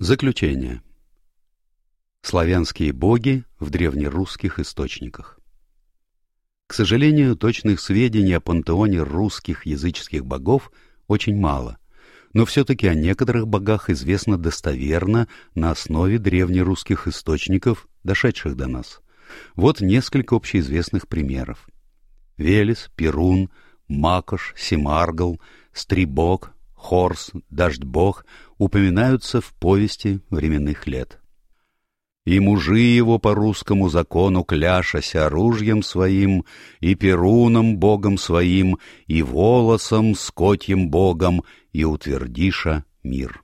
Заключение. Славянские боги в древнерусских источниках. К сожалению, точных сведений о пантеоне русских языческих богов очень мало, но все-таки о некоторых богах известно достоверно на основе древнерусских источников, дошедших до нас. Вот несколько общеизвестных примеров. Велес, Перун, Макош, Семаргл, Стрибок, Хорс, Дождь-бог упоминаются в повести временных лет. И мужи его по русскому закону кляшася оружием своим, и перуном богом своим, и волосом скотьим богом, и утвердиша мир.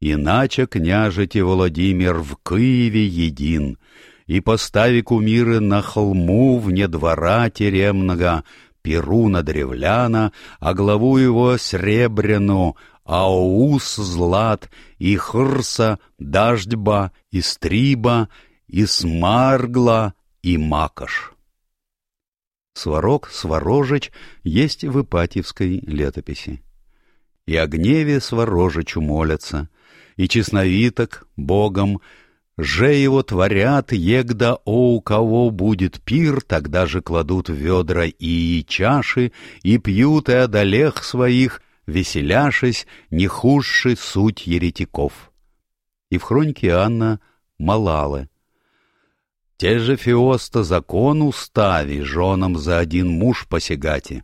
Иначе княжете Владимир в Киеве един, и постави кумиры на холму вне двора теремного, Перуна древляна, а главу его сребряну, Аус злат, и хрса, дождьба, и стриба, и смаргла, и макаш. Сварог, Сварожич есть в Ипатьевской летописи. И о гневе Сварожичу молятся, и честновиток Богом же его творят, егда о у кого будет пир, тогда же кладут ведра и чаши, и пьют и одолех своих, веселяшись, не худши суть еретиков. И в хронике Анна Малалы. Те же Феоста закон устави, женам за один муж посягати,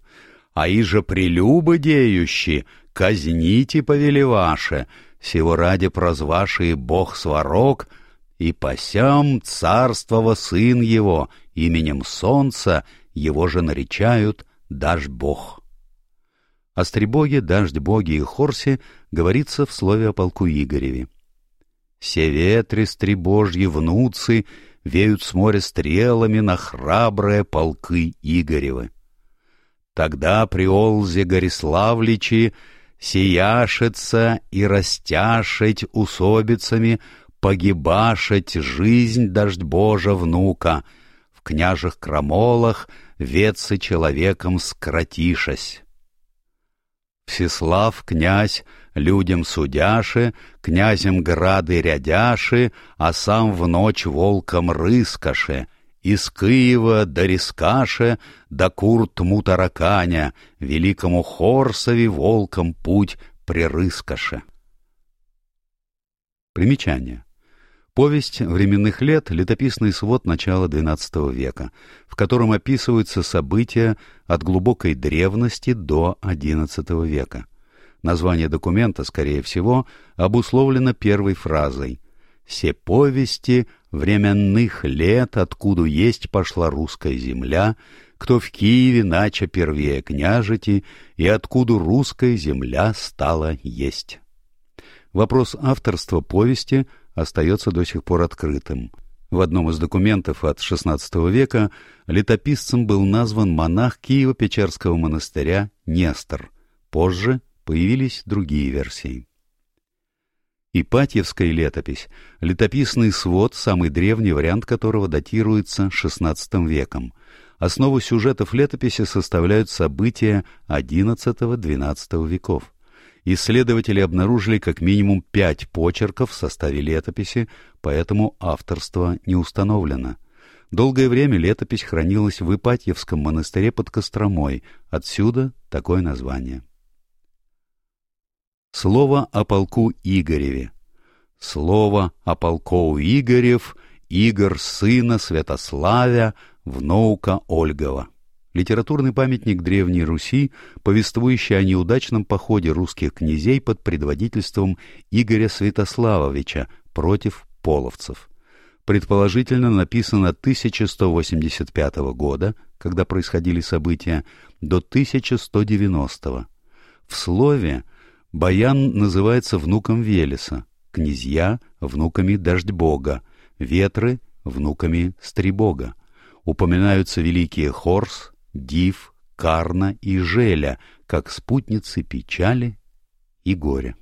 а и же прелюбы деющие, казните повелеваше, сего ради прозваши бог сварог — и посям царствова сын его, именем солнца его же наречают Дашь-бог. О стребоге, Дождь-боге и Хорсе говорится в слове о полку Игореве. «Се ветры стребожьи внуцы веют с моря стрелами на храбрые полки Игоревы. Тогда при Олзе Гориславличи сияшется и растяшить усобицами погибашать жизнь дождь Божа внука, в княжих крамолах вецы человеком скратишась. Всеслав князь людям судяши, князем грады рядяши, а сам в ночь волком рыскаше, из Киева до Рискаше, до Куртму тараканя, великому Хорсове волком путь прирыскаше. Примечание. Повесть временных лет — летописный свод начала XII века, в котором описываются события от глубокой древности до XI века. Название документа, скорее всего, обусловлено первой фразой «Се повести временных лет, откуда есть пошла русская земля, кто в Киеве нача первее княжити, и откуда русская земля стала есть». Вопрос авторства повести — остается до сих пор открытым. В одном из документов от XVI века летописцем был назван монах Киево-Печерского монастыря Нестор. Позже появились другие версии. Ипатьевская летопись — летописный свод, самый древний вариант которого датируется XVI веком. Основу сюжетов летописи составляют события XI-XII веков исследователи обнаружили как минимум пять почерков в составе летописи, поэтому авторство не установлено. Долгое время летопись хранилась в Ипатьевском монастыре под Костромой, отсюда такое название. Слово о полку Игореве. Слово о полку Игорев, Игорь сына Святославя, внука Ольгова литературный памятник Древней Руси, повествующий о неудачном походе русских князей под предводительством Игоря Святославовича против половцев. Предположительно написано 1185 года, когда происходили события, до 1190. В слове Баян называется внуком Велеса, князья — внуками Дождьбога, ветры — внуками Стрибога. Упоминаются великие Хорс, Див, Карна и Желя, как спутницы печали и горя.